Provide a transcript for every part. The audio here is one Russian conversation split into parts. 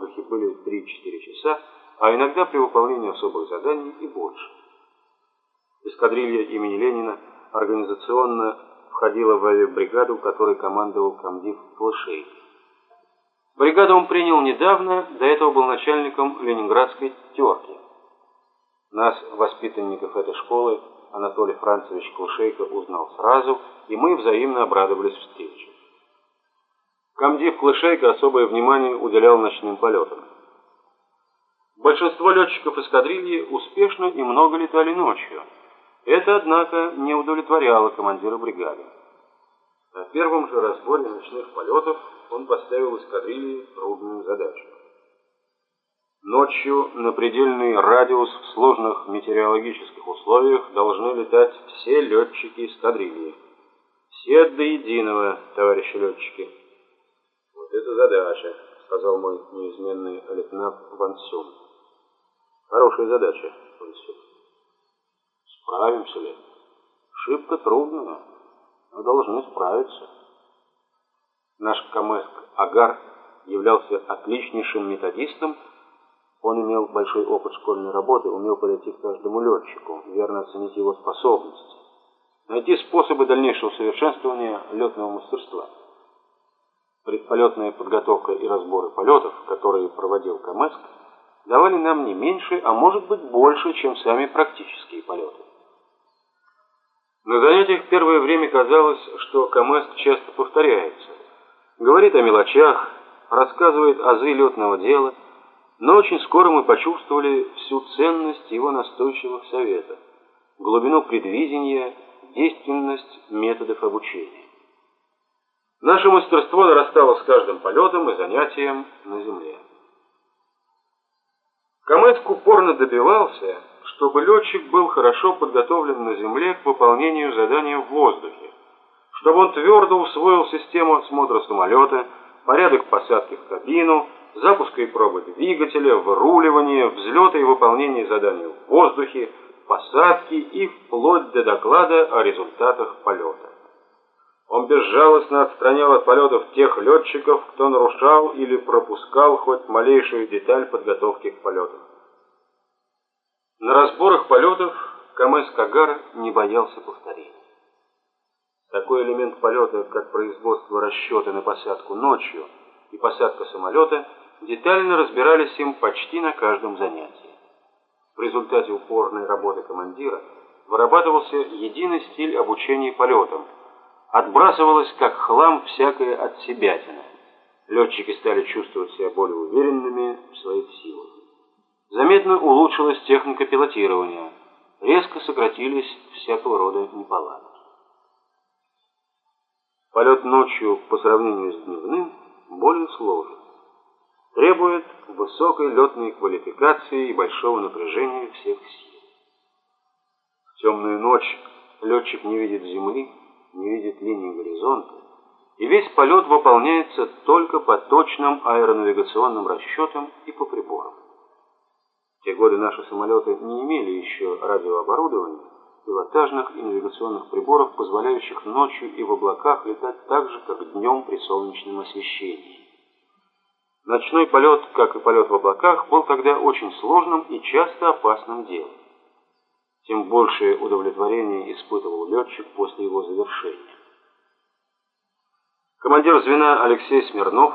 воздухе были 3-4 часа, а иногда при выполнении особых заданий и больше. Эскадрилья имени Ленина организационно входила в авиабригаду, которой командовал комдив Клышей. Бригаду он принял недавно, до этого был начальником ленинградской терки. Нас, воспитанников этой школы, Анатолий Францевич Клышейко узнал сразу, и мы взаимно обрадовались встрече. Комдив Клышейко особое внимание уделял ночным полетам. Большинство летчиков эскадрильи успешно и много летали ночью. Это, однако, не удовлетворяло командира бригады. На первом же разборе ночных полетов он поставил эскадрилье трудную задачу. Ночью на предельный радиус в сложных метеорологических условиях должны летать все летчики эскадрильи. Все до единого, товарищи летчики. Это задача, сказал мой неизменный лейтенант Ван. Хорошая задача, Ван Сюн. Справимся ли? Шибко трудная, но должны справиться. Наш Камеск Агар являлся отличнейшим методистом, он имел большой опыт школьной работы, умел подойти к каждому летчику, верно оценить его способности, найти способы дальнейшего совершенствования летного мастерства. Предполетная подготовка и разборы полетов, которые проводил Камеск, давали нам не меньше, а может быть больше, чем сами практические полеты. На занятиях первое время казалось, что Камеск часто повторяется. Говорит о мелочах, рассказывает азы летного дела, но очень скоро мы почувствовали всю ценность его настойчивых советов, глубину предвидения, действенность методов обучения. Наше мастерство нарастало с каждым полетом и занятием на земле. Камеск упорно добивался, чтобы летчик был хорошо подготовлен на земле к выполнению задания в воздухе, чтобы он твердо усвоил систему осмотра самолета, порядок посадки в кабину, запуска и пробы двигателя, выруливания, взлета и выполнения заданий в воздухе, посадки и вплоть до доклада о результатах полета. Он безжалостно отстранял от полетов тех летчиков, кто нарушал или пропускал хоть малейшую деталь подготовки к полетам. На разборах полетов Камэс Кагар не боялся повторения. Такой элемент полета, как производство расчета на посадку ночью и посадка самолета, детально разбирались им почти на каждом занятии. В результате упорной работы командира вырабатывался единый стиль обучения полетам, отбрасывалось как хлам всякое от себятина. Летчики стали чувствовать себя более уверенными в своих силах. Заметно улучшилась техника пилотирования, резко сократились всякого рода неполадки. Полет ночью по сравнению с дневным более сложен. Требует высокой летной квалификации и большого напряжения всех сил. В темную ночь летчик не видит земли, не видит линии горизонта, и весь полет выполняется только по точным аэронавигационным расчетам и по приборам. В те годы наши самолеты не имели еще радиооборудования, пилотажных и навигационных приборов, позволяющих ночью и в облаках летать так же, как днем при солнечном освещении. Ночной полет, как и полет в облаках, был тогда очень сложным и часто опасным делом. Тем большее удовлетворение испытывал летчик после его завершения. Командир звена Алексей Смирнов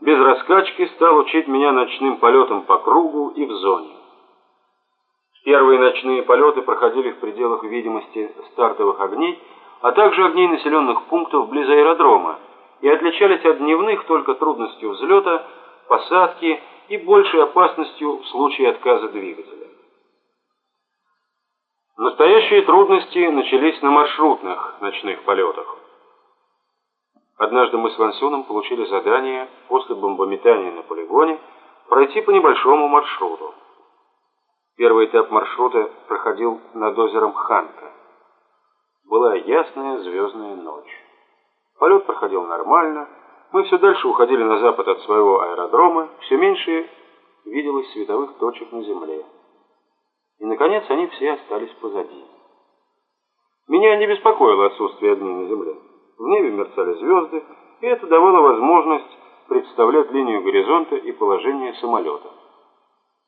без раскачки стал учить меня ночным полетам по кругу и в зоне. Первые ночные полеты проходили в пределах видимости стартовых огней, а также огней населенных пунктов близ аэродрома, и отличались от дневных только трудностью взлета, посадки и большей опасностью в случае отказа двигателя. Настоящие трудности начались на маршрутных ночных полетах. Однажды мы с Вансюном получили задание после бомбометания на полигоне пройти по небольшому маршруту. Первый этап маршрута проходил над озером Ханка. Была ясная звездная ночь. Полет проходил нормально. Мы все дальше уходили на запад от своего аэродрома. Все меньше виделось световых точек на земле. И, наконец, они все остались позади. Меня не беспокоило отсутствие огней на земле. В небе мерцали звезды, и это давало возможность представлять линию горизонта и положение самолета.